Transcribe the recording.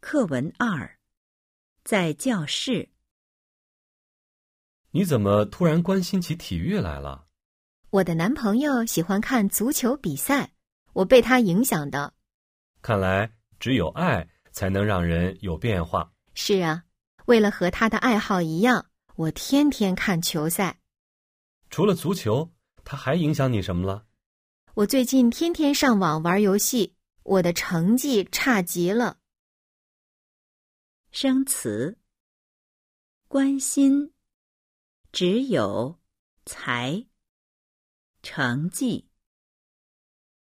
课文二，在教室。你怎么突然关心起体育来了？我的男朋友喜欢看足球比赛，我被他影响的。看来只有爱才能让人有变化。是啊，为了和他的爱好一样，我天天看球赛。除了足球，他还影响你什么了？我最近天天上网玩游戏，我的成绩差极了。生词：关心、只有、才、成绩。